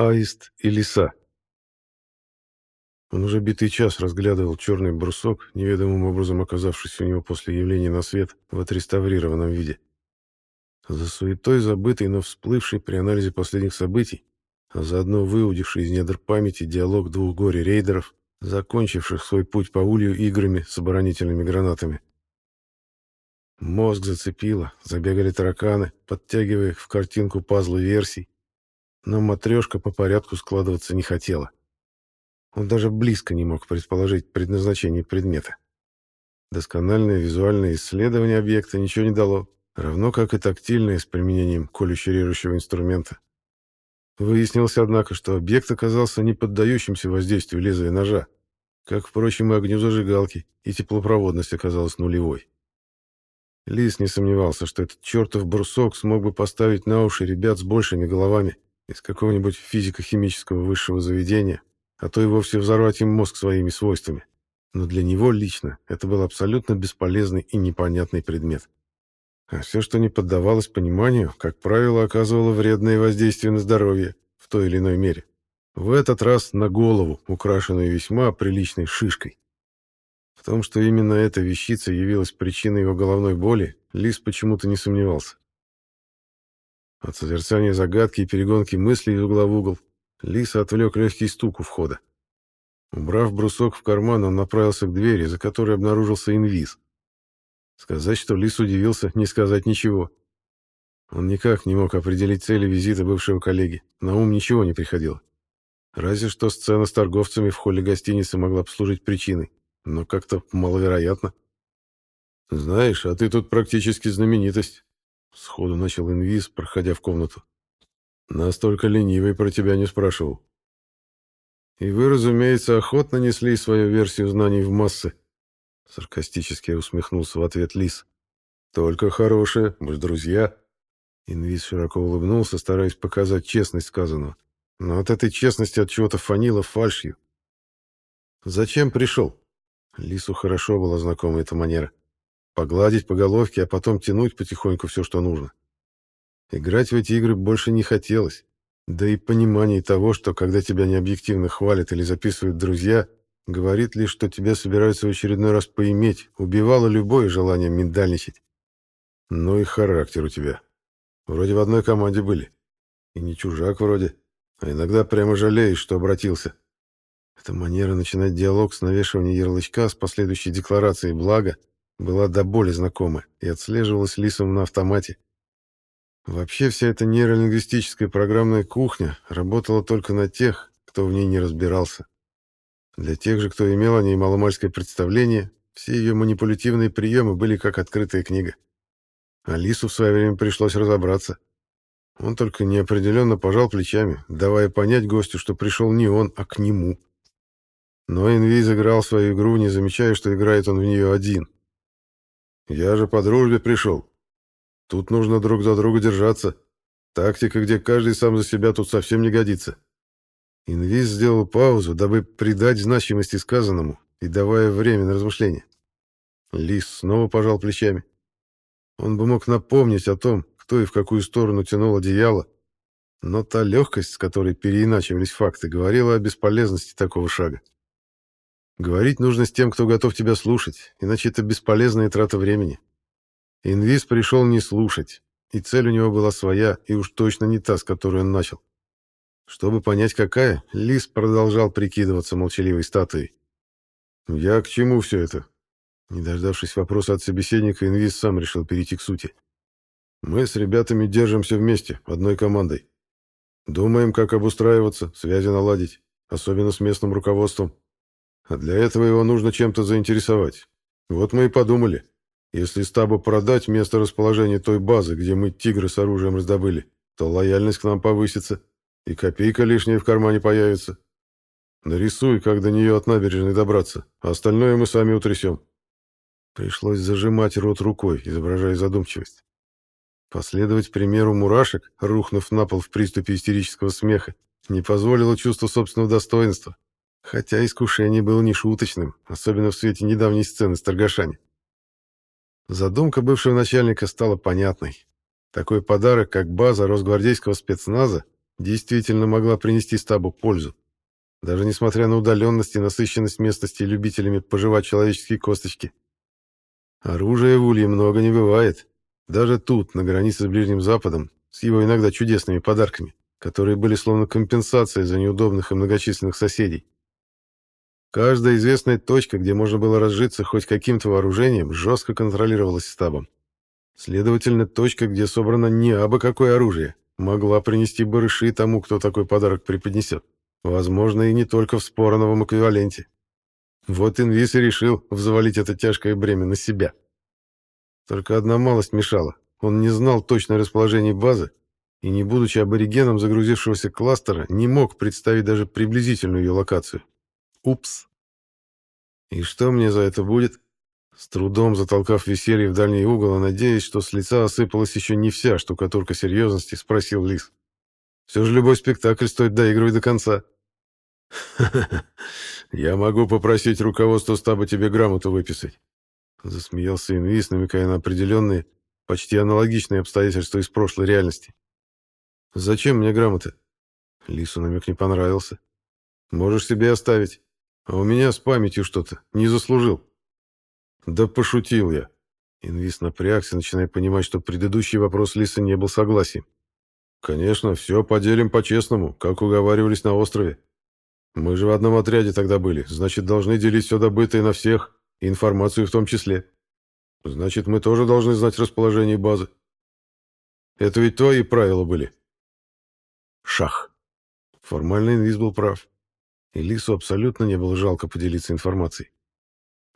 аист и лиса. Он уже битый час разглядывал черный брусок, неведомым образом оказавшийся у него после явления на свет в отреставрированном виде. За суетой забытый, но всплывший при анализе последних событий, а заодно выудивший из недр памяти диалог двух горе-рейдеров, закончивших свой путь по улью играми с оборонительными гранатами. Мозг зацепило, забегали тараканы, подтягивая их в картинку пазлы версий, но матрешка по порядку складываться не хотела. Он даже близко не мог предположить предназначение предмета. Доскональное визуальное исследование объекта ничего не дало, равно как и тактильное с применением колюще-режущего инструмента. Выяснилось, однако, что объект оказался не поддающимся воздействию лезвия ножа, как, впрочем, и огню зажигалки, и теплопроводность оказалась нулевой. Лис не сомневался, что этот чертов брусок смог бы поставить на уши ребят с большими головами из какого-нибудь физико-химического высшего заведения, а то и вовсе взорвать им мозг своими свойствами. Но для него лично это был абсолютно бесполезный и непонятный предмет. А все, что не поддавалось пониманию, как правило, оказывало вредное воздействие на здоровье в той или иной мере. В этот раз на голову, украшенную весьма приличной шишкой. В том, что именно эта вещица явилась причиной его головной боли, Лис почему-то не сомневался. От созерцания загадки и перегонки мыслей из угла в угол Лиса отвлек легкий стук у входа. Убрав брусок в карман, он направился к двери, за которой обнаружился инвиз. Сказать, что Лис удивился, не сказать ничего. Он никак не мог определить цели визита бывшего коллеги. На ум ничего не приходило. Разве что сцена с торговцами в холле гостиницы могла послужить причиной. Но как-то маловероятно. «Знаешь, а ты тут практически знаменитость», — сходу начал инвиз, проходя в комнату. Настолько ленивый про тебя не спрашивал. И вы, разумеется, охотно несли свою версию знаний в массы. Саркастически усмехнулся в ответ Лис. Только хорошие, мы ж друзья. Инвиз широко улыбнулся, стараясь показать честность сказанного. Но от этой честности от чего-то фанило фальшью. Зачем пришел? Лису хорошо была знакома эта манера. Погладить по головке, а потом тянуть потихоньку все, что нужно. Играть в эти игры больше не хотелось. Да и понимание того, что когда тебя необъективно хвалят или записывают друзья, говорит лишь, что тебя собираются в очередной раз поиметь, убивало любое желание миндальничать. Ну и характер у тебя. Вроде в одной команде были. И не чужак вроде. А иногда прямо жалеешь, что обратился. Эта манера начинать диалог с навешивания ярлычка с последующей декларацией блага была до боли знакома и отслеживалась лисом на автомате. Вообще вся эта нейролингвистическая программная кухня работала только на тех, кто в ней не разбирался. Для тех же, кто имел о ней маломальское представление, все ее манипулятивные приемы были как открытая книга. Алису в свое время пришлось разобраться. Он только неопределенно пожал плечами, давая понять гостю, что пришел не он, а к нему. Но Инвиз играл свою игру, не замечая, что играет он в нее один. «Я же по дружбе пришел», Тут нужно друг за друга держаться. Тактика, где каждый сам за себя, тут совсем не годится. Инвиз сделал паузу, дабы придать значимости сказанному и давая время на размышление. Лис снова пожал плечами. Он бы мог напомнить о том, кто и в какую сторону тянул одеяло, но та легкость, с которой переиначивались факты, говорила о бесполезности такого шага. Говорить нужно с тем, кто готов тебя слушать, иначе это бесполезная трата времени. Инвиз пришел не слушать, и цель у него была своя, и уж точно не та, с которой он начал. Чтобы понять, какая, Лис продолжал прикидываться молчаливой статуей. «Я к чему все это?» Не дождавшись вопроса от собеседника, Инвиз сам решил перейти к сути. «Мы с ребятами держимся вместе, одной командой. Думаем, как обустраиваться, связи наладить, особенно с местным руководством. А для этого его нужно чем-то заинтересовать. Вот мы и подумали. Если стабу продать место расположения той базы, где мы тигры с оружием раздобыли, то лояльность к нам повысится, и копейка лишняя в кармане появится. Нарисуй, как до нее от набережной добраться, а остальное мы сами утрясем. Пришлось зажимать рот рукой, изображая задумчивость. Последовать примеру мурашек, рухнув на пол в приступе истерического смеха, не позволило чувство собственного достоинства, хотя искушение было нешуточным, особенно в свете недавней сцены с торгашами. Задумка бывшего начальника стала понятной. Такой подарок, как база росгвардейского спецназа, действительно могла принести стабу пользу. Даже несмотря на удаленность и насыщенность местности любителями пожевать человеческие косточки. Оружия в Улье много не бывает. Даже тут, на границе с Ближним Западом, с его иногда чудесными подарками, которые были словно компенсацией за неудобных и многочисленных соседей. Каждая известная точка, где можно было разжиться хоть каким-то вооружением, жестко контролировалась стабом. Следовательно, точка, где собрано не абы какое оружие, могла принести барыши тому, кто такой подарок преподнесет. Возможно, и не только в спороновом эквиваленте. Вот Инвис и решил взвалить это тяжкое бремя на себя. Только одна малость мешала. Он не знал точное расположение базы и, не будучи аборигеном загрузившегося кластера, не мог представить даже приблизительную ее локацию. Упс. И что мне за это будет? С трудом затолкав веселье в дальний угол, а надеясь, что с лица осыпалась еще не вся штукатурка серьезности, спросил Лис. Все же любой спектакль стоит доигрывать до конца. Я могу попросить руководство стаба тебе грамоту выписать. Засмеялся Инвиз, намекая на определенные, почти аналогичные обстоятельства из прошлой реальности. «Зачем мне грамота?» Лису намек не понравился. «Можешь себе оставить. А у меня с памятью что-то. Не заслужил». «Да пошутил я». Инвиз напрягся, начиная понимать, что предыдущий вопрос Лиса не был согласием. «Конечно, все поделим по-честному, как уговаривались на острове. Мы же в одном отряде тогда были, значит, должны делить все добытое на всех, информацию в том числе. Значит, мы тоже должны знать расположение базы. Это ведь твои правила были. Шах. Формально Инвиз был прав. И Лису абсолютно не было жалко поделиться информацией.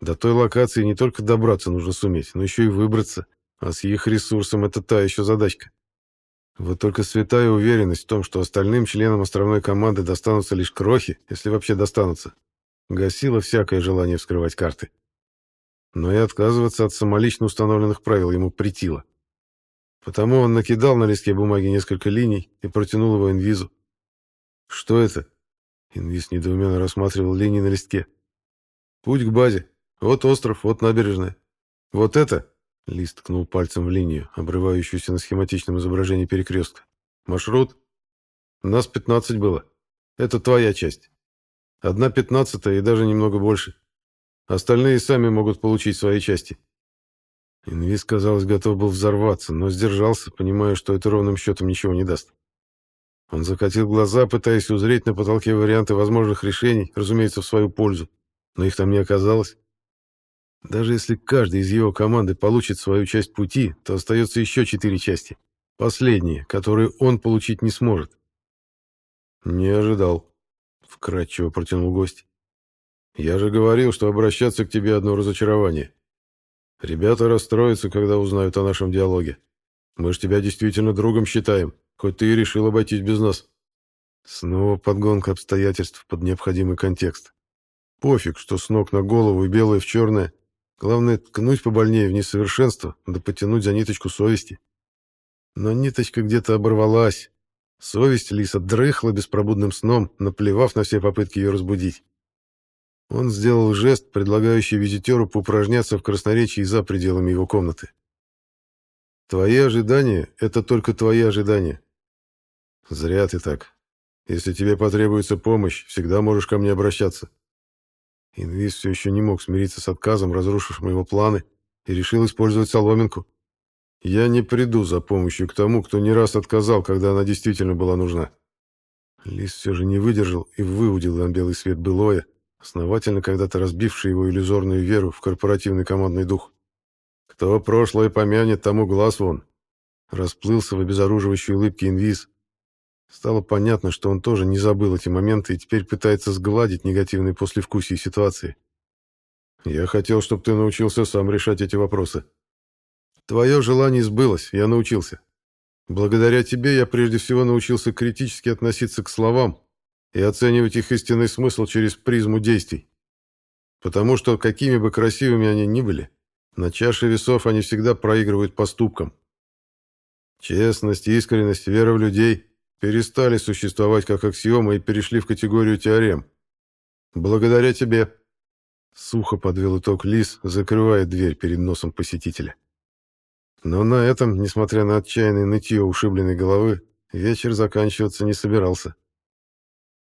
До той локации не только добраться нужно суметь, но еще и выбраться, а с их ресурсом это та еще задачка. Вот только святая уверенность в том, что остальным членам островной команды достанутся лишь крохи, если вообще достанутся, гасила всякое желание вскрывать карты. Но и отказываться от самолично установленных правил ему притило. Потому он накидал на листке бумаги несколько линий и протянул его инвизу. «Что это?» Инвиз недоуменно рассматривал линии на листке. «Путь к базе. Вот остров, вот набережная. Вот это Лист ткнул пальцем в линию, обрывающуюся на схематичном изображении перекрестка. «Маршрут? Нас пятнадцать было. Это твоя часть. Одна пятнадцатая и даже немного больше. Остальные сами могут получить свои части». Инвиз, казалось, готов был взорваться, но сдержался, понимая, что это ровным счетом ничего не даст. Он закатил глаза, пытаясь узреть на потолке варианты возможных решений, разумеется, в свою пользу, но их там не оказалось. Даже если каждый из его команды получит свою часть пути, то остается еще четыре части. Последние, которые он получить не сможет. «Не ожидал», — вкратчиво протянул гость. «Я же говорил, что обращаться к тебе одно разочарование. Ребята расстроятся, когда узнают о нашем диалоге. Мы ж тебя действительно другом считаем, хоть ты и решил обойтись без нас». Снова подгонка обстоятельств под необходимый контекст. Пофиг, что с ног на голову и белое в черное — Главное, ткнуть побольнее в несовершенство, да потянуть за ниточку совести. Но ниточка где-то оборвалась. Совесть Лиса дрыхла беспробудным сном, наплевав на все попытки ее разбудить. Он сделал жест, предлагающий визитеру поупражняться в красноречии за пределами его комнаты. «Твои ожидания — это только твои ожидания. Зря ты так. Если тебе потребуется помощь, всегда можешь ко мне обращаться. Инвиз все еще не мог смириться с отказом, разрушившим его планы, и решил использовать соломинку. «Я не приду за помощью к тому, кто не раз отказал, когда она действительно была нужна». Лис все же не выдержал и выудил на белый свет былое, основательно когда-то разбивший его иллюзорную веру в корпоративный командный дух. «Кто прошлое помянет, тому глаз вон!» Расплылся в обезоруживающей улыбке инвиз, Стало понятно, что он тоже не забыл эти моменты и теперь пытается сгладить негативные послевкусие ситуации. «Я хотел, чтобы ты научился сам решать эти вопросы. Твое желание сбылось, я научился. Благодаря тебе я прежде всего научился критически относиться к словам и оценивать их истинный смысл через призму действий. Потому что, какими бы красивыми они ни были, на чаше весов они всегда проигрывают поступкам. Честность, искренность, вера в людей перестали существовать как аксиома и перешли в категорию теорем. Благодаря тебе. Сухо подвел итог Лис, закрывая дверь перед носом посетителя. Но на этом, несмотря на отчаянное нытье ушибленной головы, вечер заканчиваться не собирался.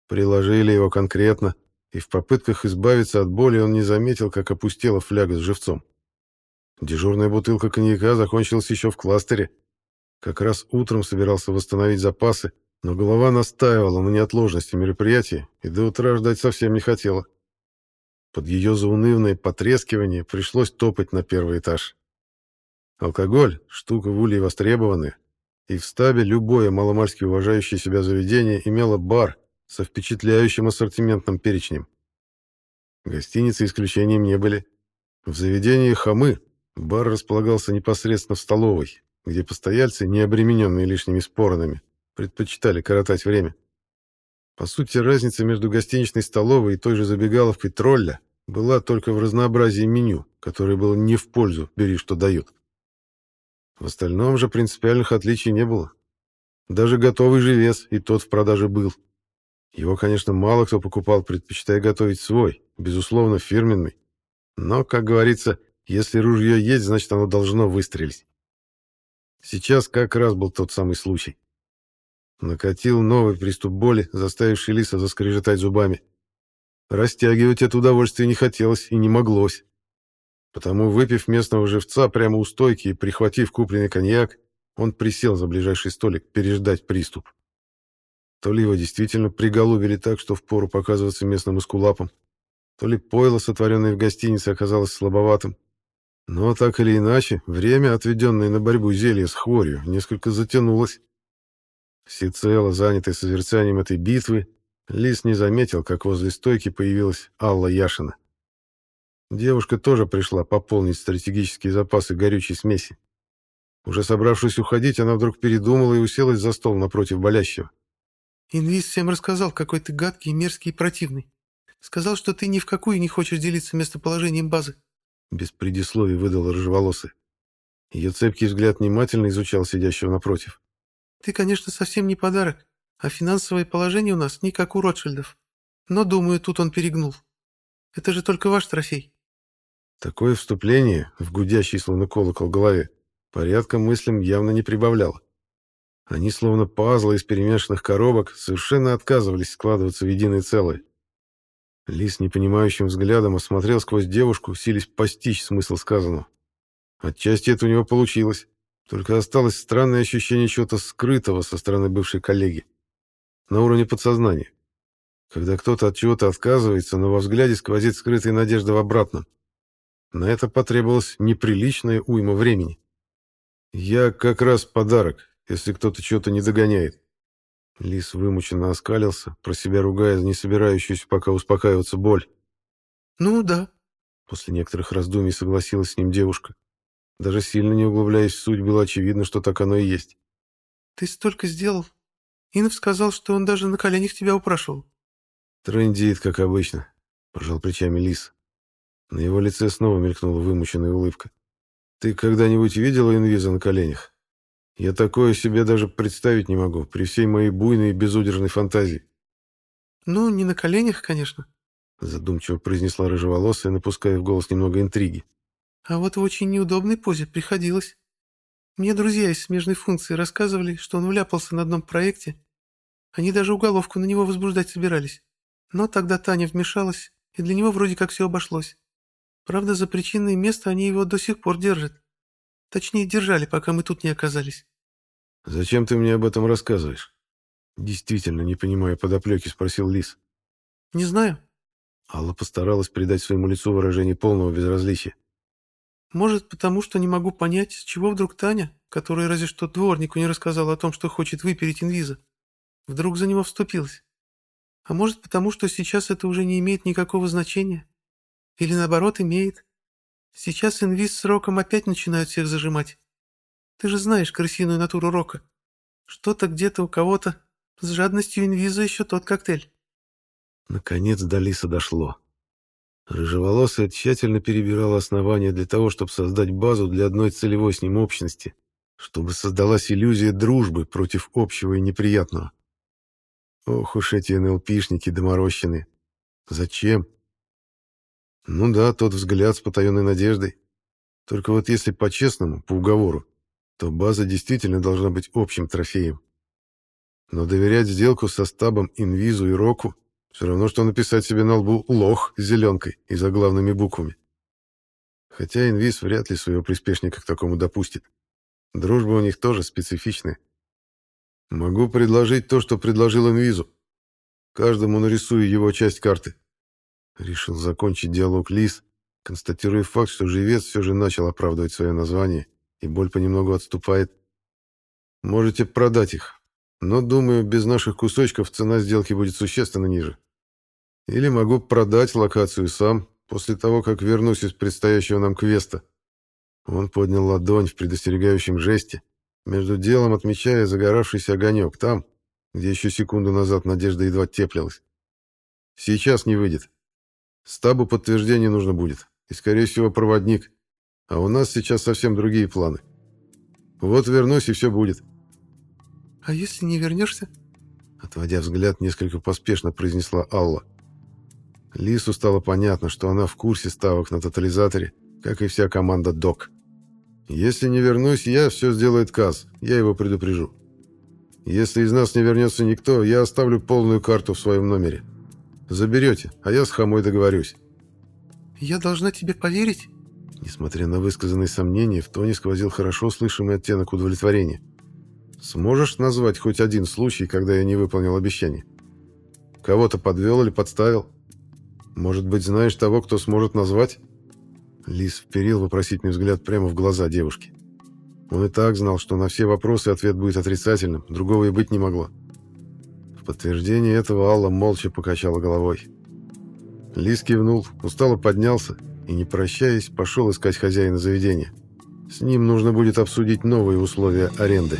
Приложили его конкретно, и в попытках избавиться от боли он не заметил, как опустела фляга с живцом. Дежурная бутылка коньяка закончилась еще в кластере. Как раз утром собирался восстановить запасы, но голова настаивала на неотложности мероприятия и до утра ждать совсем не хотела. Под ее заунывное потрескивание пришлось топать на первый этаж. Алкоголь — штука в улье востребованная, и в стабе любое маломальски уважающее себя заведение имело бар со впечатляющим ассортиментным перечнем. Гостиницы исключением не были. В заведении «Хамы» бар располагался непосредственно в столовой, где постояльцы, не обремененные лишними споронами, предпочитали коротать время. По сути, разница между гостиничной столовой и той же забегаловкой тролля была только в разнообразии меню, которое было не в пользу «бери, что дают». В остальном же принципиальных отличий не было. Даже готовый живец и тот в продаже был. Его, конечно, мало кто покупал, предпочитая готовить свой, безусловно, фирменный. Но, как говорится, если ружье есть, значит, оно должно выстрелить. Сейчас как раз был тот самый случай. Накатил новый приступ боли, заставивший Лиса заскрежетать зубами. Растягивать это удовольствие не хотелось и не моглось. Потому, выпив местного живца прямо у стойки и прихватив купленный коньяк, он присел за ближайший столик переждать приступ. То ли его действительно приголубили так, что впору показываться местным эскулапом, то ли пойло, сотворенное в гостинице, оказалось слабоватым. Но так или иначе, время, отведенное на борьбу зелья с хворью, несколько затянулось. Всецело занятый созерцанием этой битвы, Лис не заметил, как возле стойки появилась Алла Яшина. Девушка тоже пришла пополнить стратегические запасы горючей смеси. Уже собравшись уходить, она вдруг передумала и уселась за стол напротив болящего. «Инвиз всем рассказал, какой ты гадкий, мерзкий и противный. Сказал, что ты ни в какую не хочешь делиться местоположением базы». Без предисловий выдал рыжеволосый. Ее цепкий взгляд внимательно изучал сидящего напротив. «Ты, конечно, совсем не подарок, а финансовое положение у нас не как у Ротшильдов. Но, думаю, тут он перегнул. Это же только ваш трофей». Такое вступление в гудящий словно колокол голове порядка мыслям явно не прибавляло. Они, словно пазлы из перемешанных коробок, совершенно отказывались складываться в единое целое. Лис непонимающим взглядом осмотрел сквозь девушку, силясь постичь смысл сказанного. Отчасти это у него получилось, только осталось странное ощущение чего-то скрытого со стороны бывшей коллеги на уровне подсознания. Когда кто-то от чего-то отказывается, но во взгляде сквозит скрытая надежда в обратном. На это потребовалось неприличное уйма времени. «Я как раз подарок, если кто-то чего-то не догоняет». Лис вымученно оскалился, про себя ругая не собирающуюся пока успокаиваться боль. «Ну да», — после некоторых раздумий согласилась с ним девушка. Даже сильно не углубляясь в суть, было очевидно, что так оно и есть. «Ты столько сделал, Инов сказал, что он даже на коленях тебя упрашивал. Трындит, как обычно, пожал плечами Лис. На его лице снова мелькнула вымученная улыбка. Ты когда-нибудь видела инвиза на коленях? Я такое себе даже представить не могу, при всей моей буйной и безудержной фантазии. Ну, не на коленях, конечно, задумчиво произнесла рыжеволосая, напуская в голос немного интриги. А вот в очень неудобной позе приходилось. Мне друзья из смежной функции рассказывали, что он вляпался на одном проекте. Они даже уголовку на него возбуждать собирались. Но тогда Таня вмешалась, и для него вроде как все обошлось. Правда, за причинное место они его до сих пор держат. Точнее, держали, пока мы тут не оказались. «Зачем ты мне об этом рассказываешь?» Действительно, не понимая подоплеки, спросил Лис. «Не знаю». Алла постаралась придать своему лицу выражение полного безразличия. Может, потому что не могу понять, с чего вдруг Таня, которая разве что дворнику не рассказала о том, что хочет выпереть инвиза, вдруг за него вступилась. А может, потому что сейчас это уже не имеет никакого значения? Или наоборот, имеет? Сейчас инвиз с Роком опять начинают всех зажимать. Ты же знаешь крысиную натуру Рока. Что-то где-то у кого-то с жадностью инвиза еще тот коктейль. Наконец до Лиса дошло. Рыжеволосая тщательно перебирала основания для того, чтобы создать базу для одной целевой с ним общности, чтобы создалась иллюзия дружбы против общего и неприятного. Ох уж эти НЛПшники доморощенные. Зачем? Ну да, тот взгляд с потаенной надеждой. Только вот если по-честному, по уговору, то база действительно должна быть общим трофеем. Но доверять сделку со стабом Инвизу и Року все равно, что написать себе на лбу «лох» с зеленкой и заглавными буквами. Хотя Инвиз вряд ли своего приспешника к такому допустит. Дружба у них тоже специфичная. Могу предложить то, что предложил Инвизу. Каждому нарисую его часть карты. Решил закончить диалог Лис, констатируя факт, что живец все же начал оправдывать свое название, и боль понемногу отступает. Можете продать их, но, думаю, без наших кусочков цена сделки будет существенно ниже. Или могу продать локацию сам, после того, как вернусь из предстоящего нам квеста. Он поднял ладонь в предостерегающем жесте, между делом отмечая загоравшийся огонек там, где еще секунду назад надежда едва теплилась. Сейчас не выйдет. Стабу подтверждение нужно будет, и, скорее всего, проводник. А у нас сейчас совсем другие планы. Вот вернусь, и все будет. «А если не вернешься?» Отводя взгляд, несколько поспешно произнесла Алла. Лису стало понятно, что она в курсе ставок на тотализаторе, как и вся команда ДОК. Если не вернусь я, все сделает Каз, я его предупрежу. Если из нас не вернется никто, я оставлю полную карту в своем номере. Заберете, а я с Хамой договорюсь. Я должна тебе поверить? Несмотря на высказанные сомнения, в тоне сквозил хорошо слышимый оттенок удовлетворения. Сможешь назвать хоть один случай, когда я не выполнил обещание? Кого-то подвел или подставил? Может быть, знаешь того, кто сможет назвать? Лис вперил вопросительный взгляд прямо в глаза девушки. Он и так знал, что на все вопросы ответ будет отрицательным, другого и быть не могло. В подтверждение этого Алла молча покачала головой. Лис кивнул, устало поднялся и, не прощаясь, пошел искать хозяина заведения. С ним нужно будет обсудить новые условия аренды.